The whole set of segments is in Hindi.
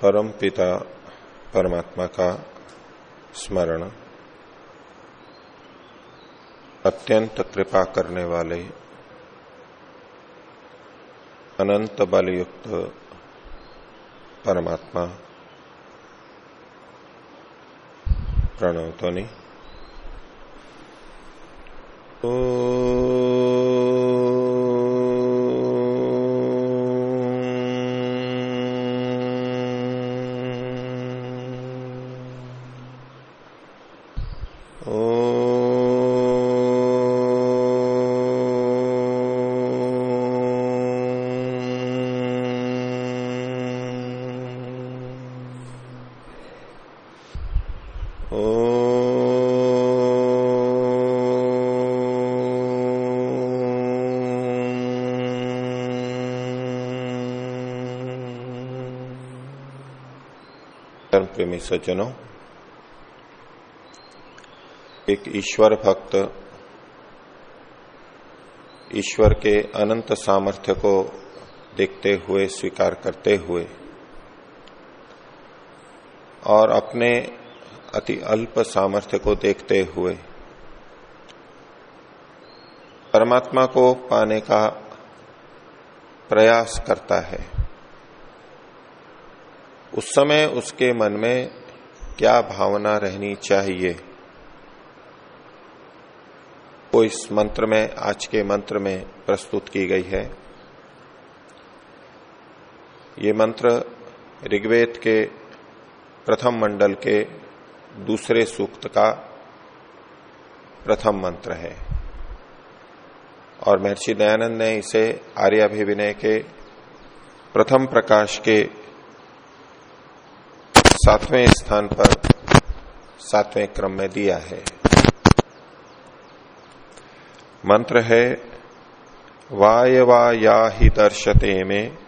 परम पिता परमात्मा का स्मरण अत्यंत कृपा करने वाले अनंत बलयुक्त परमात्मा प्रणवतनी तो धर्म प्रेमी सज्जनों एक ईश्वर भक्त ईश्वर के अनंत सामर्थ्य को देखते हुए, स्वीकार करते हुए और अपने अति अल्प सामर्थ्य को देखते हुए परमात्मा को पाने का प्रयास करता है। उस समय उसके मन में क्या भावना रहनी चाहिए? वो इस मंत्र में, आज के मंत्र में प्रस्तुत की गई है। ये मंत्र ऋग्वेद के प्रथम मंडल के दूसरे सूक्त का प्रथम मंत्र है। और महर्षि दयानंद ने इसे आर्याभिविनय के प्रथम प्रकाश के सातवें स्थान पर, सातवें क्रम में दिया है। मंत्र है वायवा या ही दर्शते में,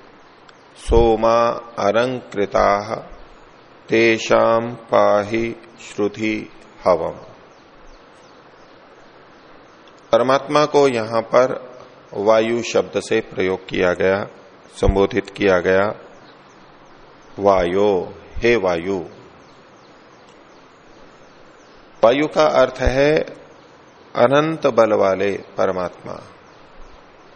सोमा अलंकृता तेषाम पाही श्रुति हवम। परमात्मा को यहाँ पर वायु शब्द से प्रयोग किया गया, संबोधित किया गया, वायु। हे वायु। वायु का अर्थ है अनंत बल वाले परमात्मा।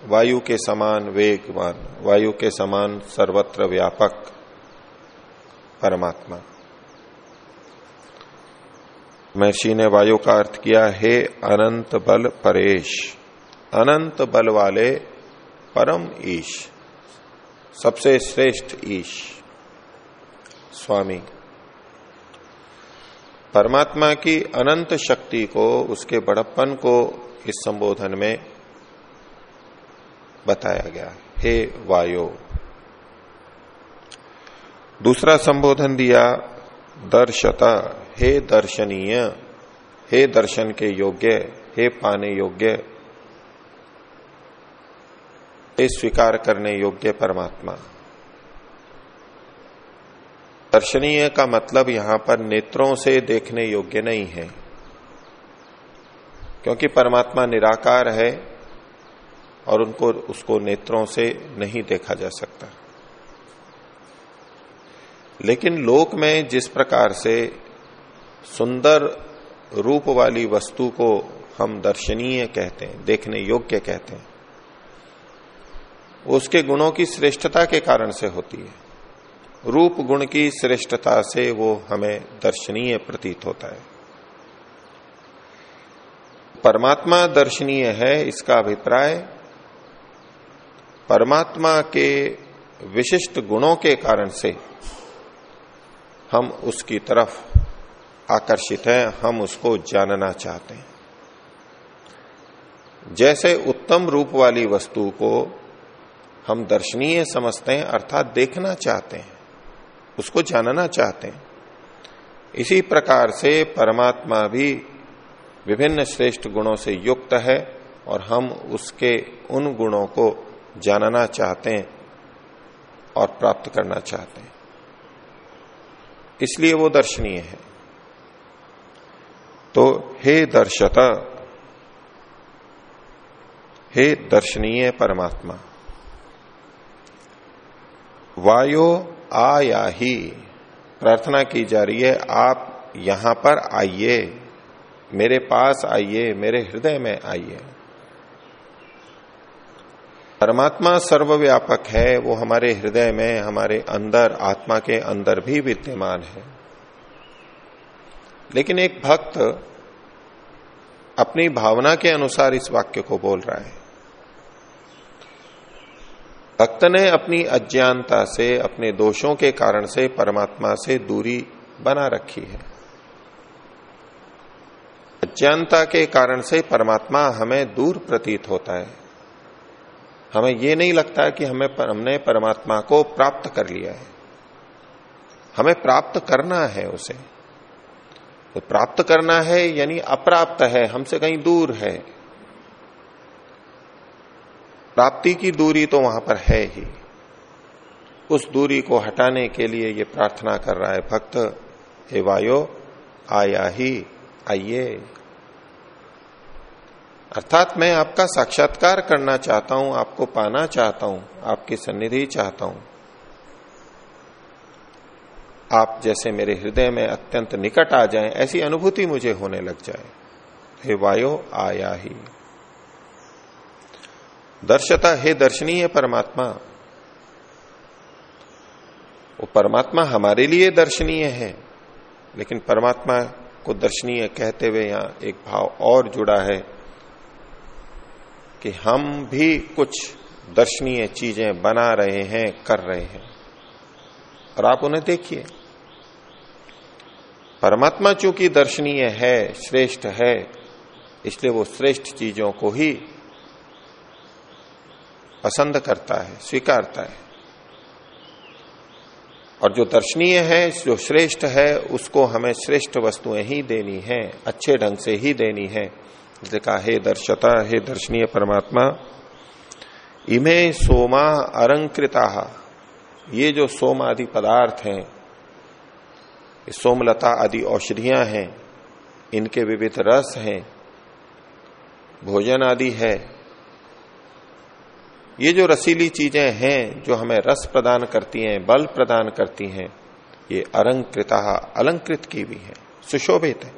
वायु के समान वेगवान, वायु के समान सर्वत्र व्यापक परमात्मा। महर्षि ने वायु का अर्थ किया, हे अनंत बल परेश, अनंत बल वाले परम ईश, सबसे श्रेष्ठ ईश। स्वामी। परमात्मा की अनंत शक्ति को, उसके बड़प्पन को इस संबोधन में बताया गया। हे वायो। दूसरा संबोधन दिया, दर्शता, हे दर्शनीय, हे दर्शन के योग्य, हे पाने योग्य, हे स्वीकार करने योग्य परमात्मा। दर्शनीय का मतलब यहाँ पर नेत्रों से देखने योग्य नहीं है। क्योंकि परमात्मा निराकार है और उनको, उसको नेत्रों से नहीं देखा जा सकता। लेकिन लोक में जिस प्रकार से सुंदर रूप वाली वस्तु को हम दर्शनीय कहते हैं, देखने योग्य कहते हैं उसके गुणों की श्रेष्ठता के कारण से होती है। रूप गुण की श्रेष्ठता से वो हमें दर्शनीय प्रतीत होता है। परमात्मा दर्शनीय है इसका अभिप्राय, परमात्मा के विशिष्ट गुणों के कारण से हम उसकी तरफ़ आकर्षित हैं, हम उसको जानना चाहते हैं। जैसे उत्तम रूप वाली वस्तु को हम दर्शनीय समझते हैं, अर्थात देखना चाहते हैं। उसको जानना चाहते हैं। इसी प्रकार से परमात्मा भी विभिन्न श्रेष्ठ गुणों से युक्त है और हम उसके उन गुणों को जानना चाहते हैं और प्राप्त करना चाहते हैं। इसलिए वो दर्शनीय है। तो हे दर्शता, हे दर्शनीय परमात्मा, वायु आया ही। प्रार्थना की जा रही है, आप यहाँ पर आइए। मेरे पास आइए, मेरे हृदय में आइए। परमात्मा सर्वव्यापक है, वो हमारे हृदय में, हमारे अंदर, आत्मा के अंदर भी विद्यमान है। लेकिन एक भक्त अपनी भावना के अनुसार इस वाक्य को बोल रहा है। भक्त ने अपनी अज्ञानता से, अपने दोषों के कारण से परमात्मा से दूरी बना रखी है। अज्ञानता के कारण से परमात्मा हमें दूर प्रतीत होता है। हमें यह नहीं लगता कि हमें हमने परमात्मा को प्राप्त कर लिया है। हमें प्राप्त करना है उसे। तो प्राप्त करना है यानी अप्राप्त है, हमसे कहीं दूर है। प्राप्ति की दूरी तो वहाँ पर है ही। उस दूरी को हटाने के लिए ये प्रार्थना कर रहा है, भक्त, हे वायो, आया ही, आइए। अर्थात मैं आपका साक्षात्कार करना चाहता हूँ, आपको पाना चाहता हूँ, आपकी सन्निधि चाहता हूँ। आप जैसे मेरे हृदय में अत्यंत निकट आ जाएँ, ऐसी अनुभूति मुझे होने लग जाए। हे वायो, आया ही। दर्शता हे दर्शनीय परमात्मा। वो परमात्मा हमारे लिए दर्शनीय है, लेकिन परमात्मा को दर्शनीय कहते हुए यहाँ एक भाव और जुड़ा है कि हम भी कुछ दर्शनीय चीज़ें बना रहे हैं, कर रहे हैं। और आप उन्हें देखिए। परमात्मा चूँकि दर्शनीय है, श्रेष्ठ है, इसलिए वो श्रेष्ठ चीज़ों को ही पसंद करता है, स्वीकारता है। और जो दर्शनीय है, जो श्रेष्ठ है, उसको हमें श्रेष्ठ वस्तुएँ ही देनी है, अच्छे ढंग से ही देनी है। जैसे कहा, हे दर्शता, हे दर्शनीय परमात्मा, इमे सोमा अरंकृता ये जो सोम आदि पदार्थ हैं सोमलता आदि औषधियाँ हैं, इनके विविध रस हैं, भोजन आदि है। ये जो रसीली चीज़ें हैं, जो हमें रस प्रदान करती हैं, बल प्रदान करती हैं, ये अलंकृता, अलंकृत की भी है, सुशोभित है।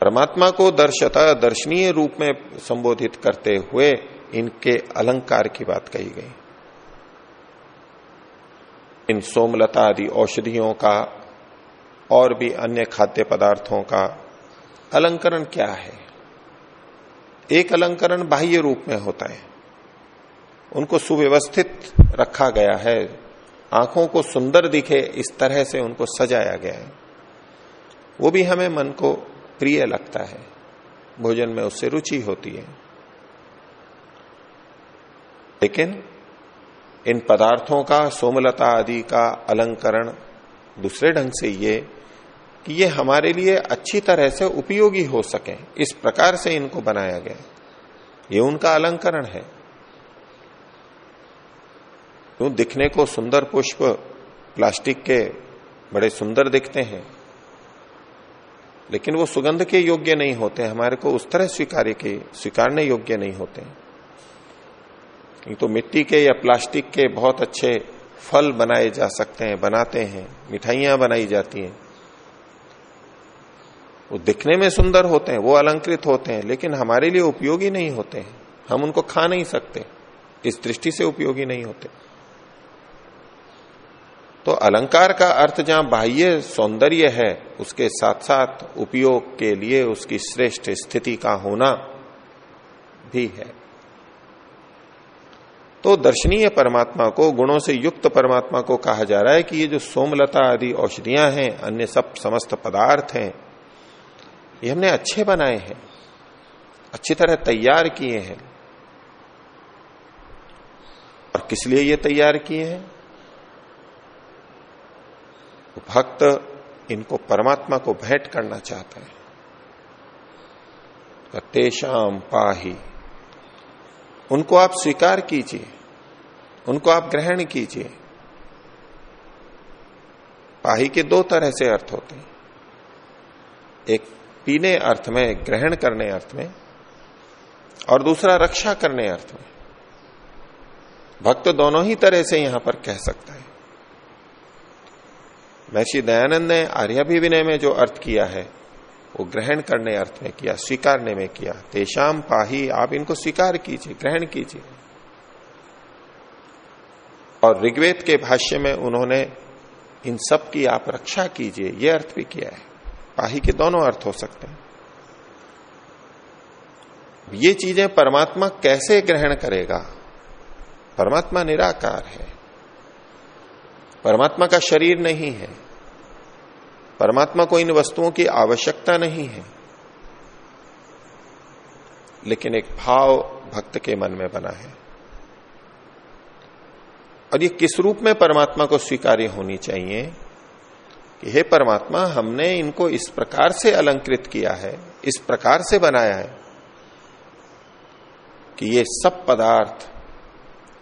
परमात्मा को दर्शता, दर्शनीय रूप में संबोधित करते हुए इनके अलंकार की बात कही गई। इन सोमलता आदि औषधियों का और भी अन्य खाद्य पदार्थों का अलंकरण क्या है? एक अलंकरण बाह्य रूप में होता है। उनको सुव्यवस्थित रखा गया है। आँखों को सुंदर दिखे, इस तरह से उनको सजाया गया है। वो भी हमें मन को प्रिय लगता है। भोजन में उससे रुचि होती है। लेकिन इन पदार्थों का, सोमलता आदि का अलंकरण दूसरे ढंग से ये कि ये हमारे लिए अच्छी तरह से उपयोगी हो सके, इस प्रकार से इनको बनाया गया। ये उनका अलंकरण है। तो दिखने को सुंदर पुष्प प्लास्टिक के बड़े सुंदर दिखते हैं। लेकिन वो सुगंध के योग्य नहीं होते, हमारे को उस तरह स्वीकार्य के, स्वीकारने योग्य नहीं होते। तो मिट्टी के या प्लास्टिक के बहुत अच्छे फल बनाए जा सकते हैं, बनाते हैं, मिठाइयाँ बनाई जाती हैं। वो दिखने में सुंदर होते हैं, वो अलंकृत होते हैं, लेकिन हमारे लिए उपयोगी नहीं होते हैं। हम उनको खा नहीं सकते, इस दृष्टि से उपयोगी नहीं होते। तो अलंकार का अर्थ जहाँ बाह्य सौंदर्य है, उसके साथ साथ उपयोग के लिए उसकी श्रेष्ठ स्थिति का होना भी है। तो दर्शनीय परमात्मा को, गुणों से युक्त परमात्मा को कहा जा रहा है कि ये जो सोमलता आदि औषधियाँ हैं, अन्य सब समस्त पदार्थ हैं ये हमने अच्छे बनाए हैं, अच्छी तरह तैयार किए हैं। और किस लिए ये तैयार किए हैं? तो भक्त इनको परमात्मा को भेंट करना चाहता है। तेषाम पाही। उनको आप स्वीकार कीजिए, उनको आप ग्रहण कीजिए। पाही के दो तरह से अर्थ होते हैं। एक पीने अर्थ में, ग्रहण करने अर्थ में, और दूसरा रक्षा करने अर्थ में। भक्त दोनों ही तरह से यहाँ पर कह सकता है। महर्षि दयानंद ने आर्याभी विनय में जो अर्थ किया है, वो ग्रहण करने अर्थ में किया, स्वीकारने में किया। तेषाम पाही, आप इनको स्वीकार कीजिए, ग्रहण कीजिए। और ऋग्वेद के भाष्य में उन्होंने इन सब की आप रक्षा कीजिए यह अर्थ भी किया है। पाही के दोनों अर्थ हो सकते हैं। ये चीज़ें परमात्मा कैसे ग्रहण करेगा? परमात्मा निराकार है। परमात्मा का शरीर नहीं है। परमात्मा को इन वस्तुओं की आवश्यकता नहीं है। लेकिन एक भाव भक्त के मन में बना है। और ये किस रूप में परमात्मा को स्वीकार्य होनी चाहिए? कि हे परमात्मा, हमने इनको इस प्रकार से अलंकृत किया है, इस प्रकार से बनाया है, कि ये सब पदार्थ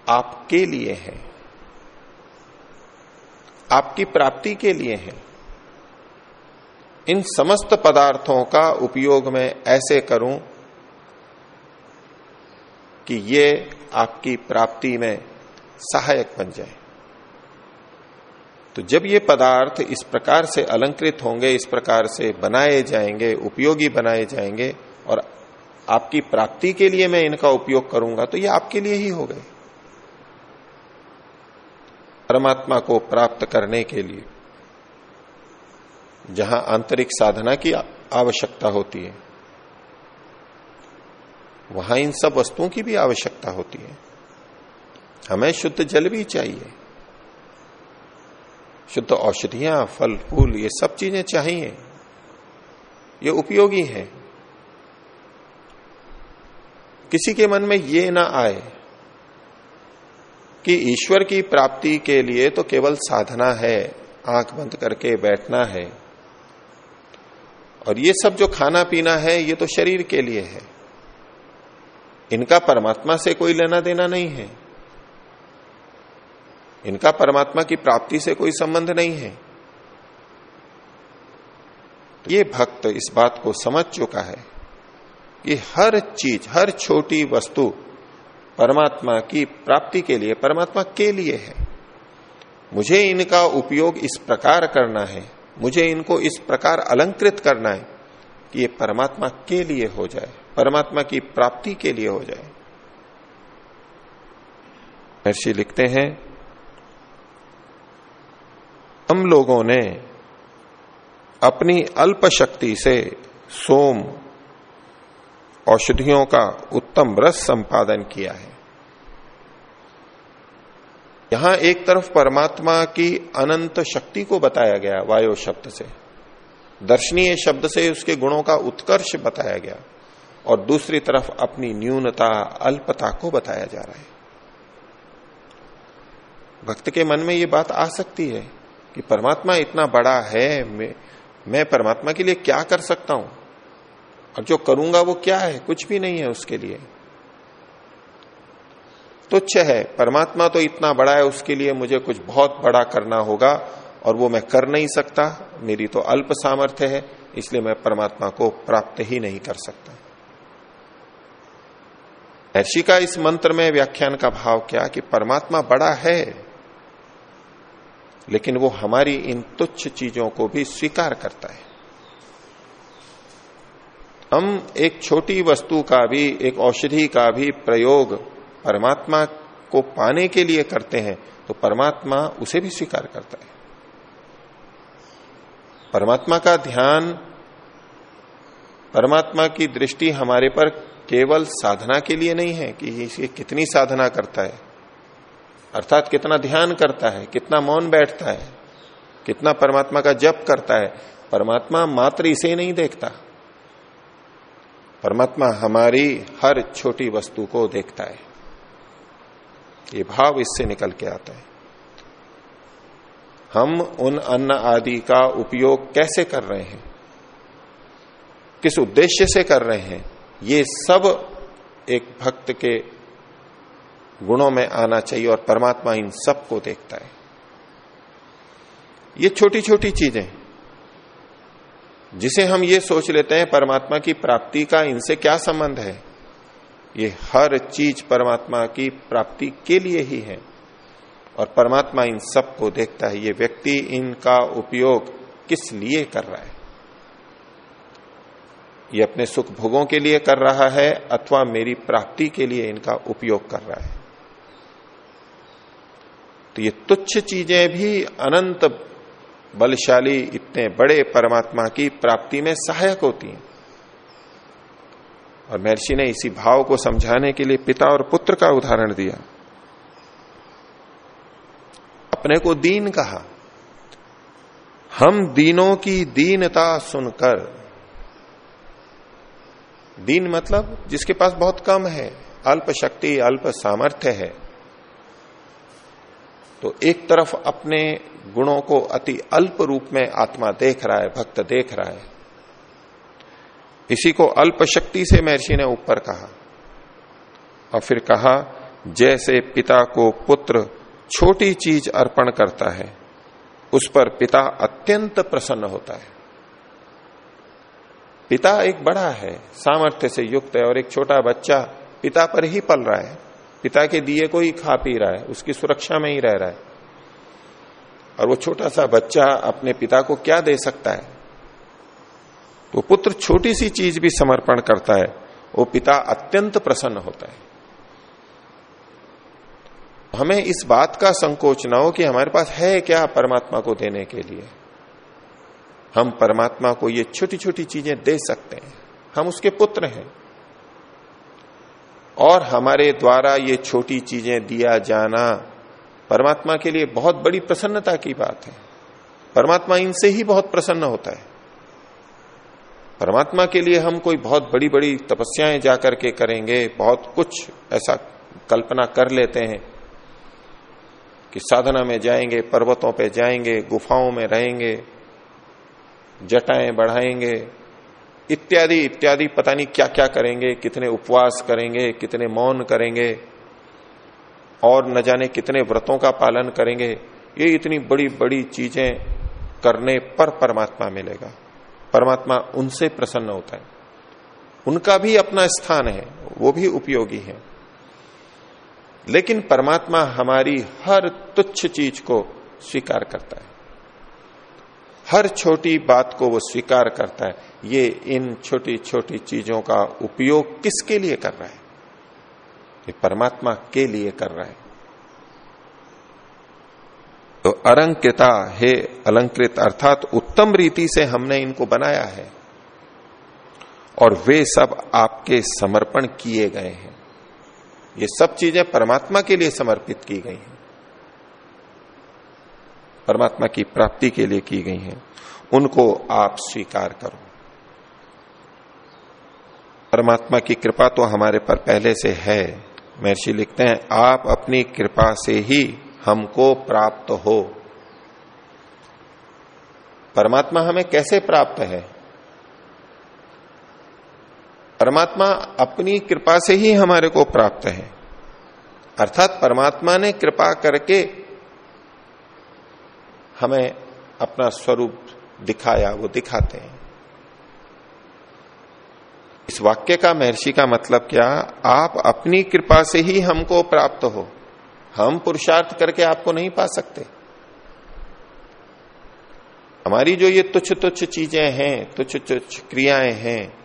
आपके लिए हैं, आपकी प्राप्ति के लिए हैं। इन समस्त पदार्थों का उपयोग मैं ऐसे करूँ कि ये आपकी प्राप्ति में सहायक बन जाए। तो जब ये पदार्थ इस प्रकार से अलंकृत होंगे, इस प्रकार से बनाए जाएँगे, उपयोगी बनाए जाएँगे, और आपकी प्राप्ति के लिए मैं इनका उपयोग करूँगा तो ये आपके लिए ही हो गए। परमात्मा को प्राप्त करने के लिए, जहाँ आंतरिक साधना की आवश्यकता होती है, वहाँ इन सब वस्तुओं की भी आवश्यकता होती है। हमें शुद्ध जल भी चाहिए। शुद्ध औषधियाँ, फल, फूल, ये सब चीज़ें चाहिए। ये उपयोगी है। किसी के मन में ये ना आए कि ईश्वर की प्राप्ति के लिए तो केवल साधना है, आँख बंद करके बैठना है। और ये सब जो खाना पीना है, ये तो शरीर के लिए है। इनका परमात्मा से कोई लेना देना नहीं है। इनका परमात्मा की प्राप्ति से कोई संबंध नहीं है। ये भक्त इस बात को समझ चुका है कि हर चीज़, हर छोटी वस्तु परमात्मा की प्राप्ति के लिए, परमात्मा के लिए है। मुझे इनका उपयोग इस प्रकार करना है, मुझे इनको इस प्रकार अलंकृत करना है कि ये परमात्मा के लिए हो जाए, परमात्मा की प्राप्ति के लिए हो जाए। महर्षि लिखते हैं हम लोगों ने अपनी अल्प शक्ति से सोम औषधियों का उत्तम रस संपादन किया है। यहाँ एक तरफ़ परमात्मा की अनंत शक्ति को बताया गया वायु शब्द से। दर्शनीय शब्द से उसके गुणों का उत्कर्ष बताया गया और दूसरी तरफ़ अपनी न्यूनता, अल्पता को बताया जा रहा है। भक्त के मन में ये बात आ सकती है कि परमात्मा इतना बड़ा है मैं, मैं परमात्मा के लिए क्या कर सकता हूँ? और जो करूँगा वो क्या है? कुछ भी नहीं है उसके लिए। तुच्छ है। परमात्मा तो इतना बड़ा है उसके लिए मुझे कुछ बहुत बड़ा करना होगा और वो मैं कर नहीं सकता। मेरी तो अल्प सामर्थ्य है इसलिए मैं परमात्मा को प्राप्त ही नहीं कर सकता। ऐसी का इस मंत्र में व्याख्यान का भाव क्या? कि परमात्मा बड़ा है। लेकिन वो हमारी इन तुच्छ चीज़ों को भी स्वीकार करता है। हम एक छोटी वस्तु का भी, एक औषधि का भी प्रयोग परमात्मा को पाने के लिए करते हैं तो परमात्मा उसे भी स्वीकार करता है। परमात्मा का ध्यान, परमात्मा की दृष्टि हमारे पर केवल साधना के लिए नहीं है कि इसे कितनी साधना करता है। अर्थात कितना ध्यान करता है, कितना मौन बैठता है, कितना परमात्मा का जप करता है, परमात्मा मात्र इसे नहीं देखता। परमात्मा हमारी हर छोटी वस्तु को देखता है। ये भाव इससे निकल के आता है। हम उन अन्न आदि का उपयोग कैसे कर रहे हैं? किस उद्देश्य से कर रहे हैं? ये सब एक भक्त के गुणों में आना चाहिए और परमात्मा इन सबको देखता है। ये छोटी छोटी चीज़ें। जिसे हम ये सोच लेते हैं, परमात्मा की प्राप्ति का इनसे क्या संबंध है? ये हर चीज़ परमात्मा की प्राप्ति के लिए ही है। और परमात्मा इन सबको देखता है। ये व्यक्ति इनका उपयोग किस लिए कर रहा है? ये अपने सुख भोगों के लिए कर रहा है, अथवा मेरी प्राप्ति के लिए इनका उपयोग कर रहा है। तो ये तुच्छ चीज़ें भी अनंत बलशाली इतने बड़े परमात्मा की प्राप्ति में सहायक होती हैं। और महर्षि ने इसी भाव को समझाने के लिए पिता और पुत्र का उदाहरण दिया। अपने को दीन कहा। हम दीनों की दीनता सुनकर, दीन मतलब जिसके पास बहुत कम है, अल्प शक्ति, अल्प सामर्थ्य है तो एक तरफ़ अपने गुणों को अति अल्प रूप में आत्मा देख रहा है, भक्त देख रहा है। इसी को अल्प शक्ति से महर्षि ने ऊपर कहा और फिर कहा, जैसे पिता को पुत्र छोटी चीज़ अर्पण करता है, उस पर पिता अत्यंत प्रसन्न होता है। पिता एक बड़ा है, सामर्थ्य से युक्त है और एक छोटा बच्चा पिता पर ही पल रहा है। पिता के दिए को ही खा पी रहा है, उसकी सुरक्षा में ही रह रहा है। और वो छोटा सा बच्चा अपने पिता को क्या दे सकता है? तो पुत्र छोटी सी चीज़ भी समर्पण करता है, वो पिता अत्यंत प्रसन्न होता है। हमें इस बात का संकोच ना हो कि हमारे पास है क्या परमात्मा को देने के लिए। हम परमात्मा को ये छोटी छोटी चीज़ें दे सकते हैं। हम उसके पुत्र हैं। और हमारे द्वारा ये छोटी चीज़ें दिया जाना परमात्मा के लिए बहुत बड़ी प्रसन्नता की बात है। परमात्मा इनसे ही बहुत प्रसन्न होता है। परमात्मा के लिए हम कोई बहुत बड़ी बड़ी तपस्याएँ जाकर के करेंगे, बहुत कुछ ऐसा कल्पना कर लेते हैं कि साधना में जाएँगे, पर्वतों पे जाएँगे, गुफाओं में रहेंगे, जटाएँ बढ़ाएँगे इत्यादि इत्यादि, पता नहीं क्या क्या करेंगे, कितने उपवास करेंगे, कितने मौन करेंगे, और न जाने कितने व्रतों का पालन करेंगे, ये इतनी बड़ी बड़ी चीज़ें करने पर परमात्मा मिलेगा। परमात्मा उनसे प्रसन्न होता है। उनका भी अपना स्थान है, वो भी उपयोगी है। लेकिन परमात्मा हमारी हर तुच्छ चीज़ को स्वीकार करता है। हर छोटी बात को वो स्वीकार करता है। ये इन छोटी छोटी चीज़ों का उपयोग किसके लिए कर रहा है? ये परमात्मा के लिए कर रहा है। तो अरंकृता, हे अलंकृत, अर्थात उत्तम रीति से हमने इनको बनाया है और वे सब आपके समर्पण किए गए हैं। ये सब चीज़ें परमात्मा के लिए समर्पित की गई हैं। परमात्मा की प्राप्ति के लिए की गई हैं। उनको आप स्वीकार करो। परमात्मा की कृपा तो हमारे पर पहले से है। महर्षि लिखते हैं, आप अपनी कृपा से ही हमको प्राप्त हो। परमात्मा हमें कैसे प्राप्त है? परमात्मा अपनी कृपा से ही हमारे को प्राप्त है। अर्थात परमात्मा ने कृपा करके हमें अपना स्वरूप दिखाया, वो दिखाते हैं। इस वाक्य का महर्षि का मतलब क्या? आप अपनी कृपा से ही हमको प्राप्त हो। हम पुरुषार्थ करके आपको नहीं पा सकते। हमारी जो ये तुच्छ तुच्छ चीज़ें हैं तुच्छ तुच्छ क्रियाएँ हैं,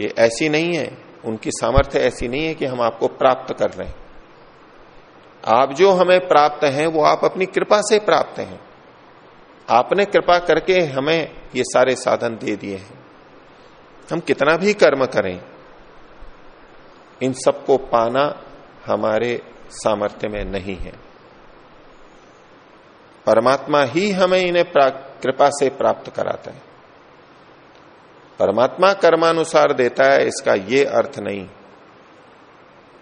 ये ऐसी नहीं है। उनकी सामर्थ्य ऐसी नहीं है कि हम आपको प्राप्त कर रहे हैं आप जो हमें प्राप्त हैं, वो आप अपनी कृपा से प्राप्त हैं। आपने कृपा करके हमें ये सारे साधन दे दिए हैं। हम कितना भी कर्म करें, इन सबको पाना हमारे सामर्थ्य में नहीं है। परमात्मा ही हमें इन्हें कृपा से प्राप्त कराता है। परमात्मा कर्मानुसार देता है, इसका ये अर्थ नहीं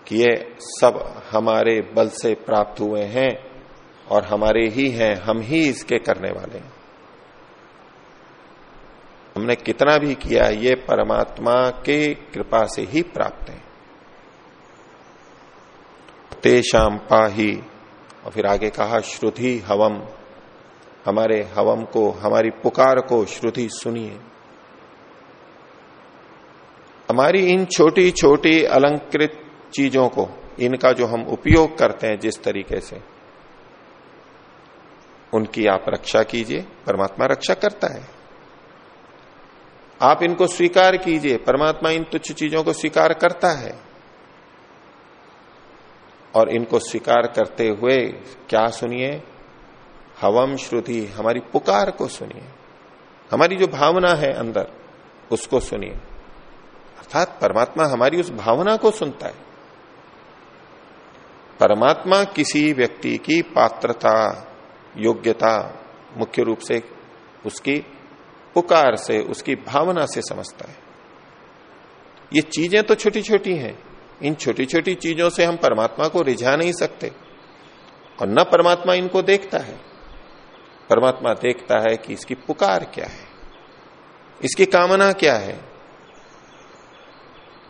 कि ये सब हमारे बल से प्राप्त हुए हैं। और हमारे ही हैं, हम ही इसके करने वाले हैं। हमने कितना भी किया, ये परमात्मा के कृपा से ही प्राप्त है। तेषाम पाही, और फिर आगे कहा, श्रुति हवम हमारे हवम को, हमारी पुकार को श्रुति सुनिए। हमारी इन छोटी छोटी अलंकृत चीज़ों को, इनका जो हम उपयोग करते हैं जिस तरीके से उनकी आप रक्षा कीजिए, परमात्मा रक्षा करता है। आप इनको स्वीकार कीजिए, परमात्मा इन तुच्छ चीज़ों को स्वीकार करता है। और इनको स्वीकार करते हुए क्या सुनिए? हवम श्रुति, हमारी पुकार को सुनिए। हमारी जो भावना है अंदर, उसको सुनिए। अर्थात परमात्मा हमारी उस भावना को सुनता है। परमात्मा किसी व्यक्ति की पात्रता योग्यता मुख्य रूप से उसकी पुकार से, उसकी भावना से समझता है। ये चीज़ें तो छोटी छोटी हैं। इन छोटी छोटी चीज़ों से हम परमात्मा को रिझा नहीं सकते। और न परमात्मा इनको देखता है। परमात्मा देखता है कि इसकी पुकार क्या है। इसकी कामना क्या है।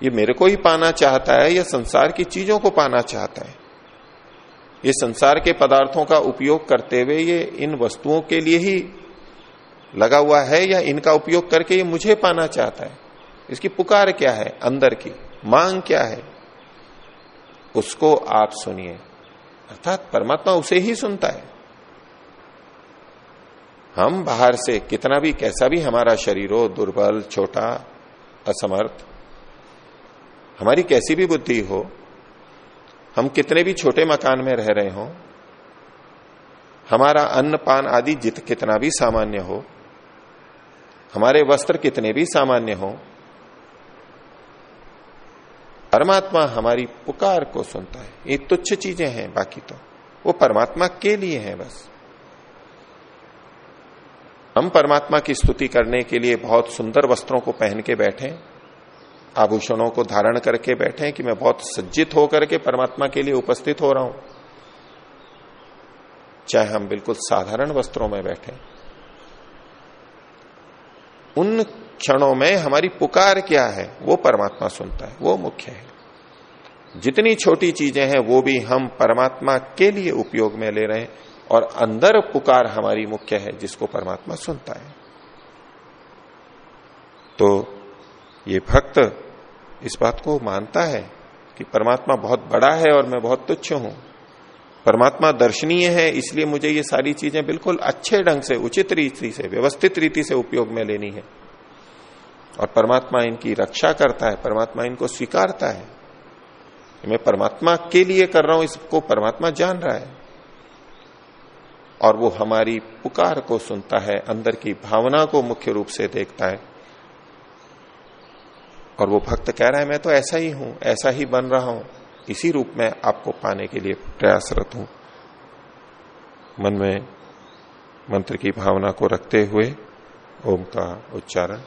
ये मेरे को ही पाना चाहता है या संसार की चीज़ों को पाना चाहता है। ये संसार के पदार्थों का उपयोग करते हुए ये इन वस्तुओं के लिए ही लगा हुआ है या इनका उपयोग करके ये मुझे पाना चाहता है? इसकी पुकार क्या है? अंदर की मांग क्या है? उसको आप सुनिए। अर्थात परमात्मा उसे ही सुनता है। हम बाहर से कितना भी, कैसा भी हमारा शरीर हो दुर्बल, छोटा, असमर्थ, हमारी कैसी भी बुद्धि हो हम कितने भी छोटे मकान में रह रहे हो, हमारा अन्न पान आदि जित कितना भी सामान्य हो, हमारे वस्त्र कितने भी सामान्य हो, परमात्मा हमारी पुकार को सुनता है। ये तुच्छ चीज़ें हैं, बाकी तो वो परमात्मा के लिए हैं बस। हम परमात्मा की स्तुति करने के लिए बहुत सुंदर वस्त्रों को पहन के बैठे आभूषणों को धारण करके बैठे कि मैं बहुत सज्जित होकर के परमात्मा के लिए उपस्थित हो रहा हूँ। चाहे हम बिल्कुल साधारण वस्त्रों में बैठे। उन क्षणों में हमारी पुकार क्या है, वो परमात्मा सुनता है, वो मुख्य है। जितनी छोटी चीज़ें हैं, वो भी हम परमात्मा के लिए उपयोग में ले रहे हैं और अंदर पुकार हमारी मुख्य है, जिसको परमात्मा सुनता है। तो ये भक्त इस बात को मानता है कि परमात्मा बहुत बड़ा है और मैं बहुत तुच्छ हूँ। परमात्मा दर्शनीय है, इसलिए मुझे ये सारी चीज़ें बिल्कुल अच्छे ढंग से, उचित रीति से, व्यवस्थित रीति से उपयोग में लेनी है। और परमात्मा इनकी रक्षा करता है, परमात्मा इनको स्वीकारता है। मैं परमात्मा के लिए कर रहा हूँ, इसको परमात्मा जान रहा है। और वो हमारी पुकार को सुनता है, अंदर की भावना को मुख्य रूप से देखता है। और वो भक्त कह रहा है, मैं तो ऐसा ही हूँ, ऐसा ही बन रहा हूँ। इसी रूप में आपको पाने के लिए प्रयासरत हूँ। मन में मंत्र की भावना को रखते हुए ओम का उच्चारण।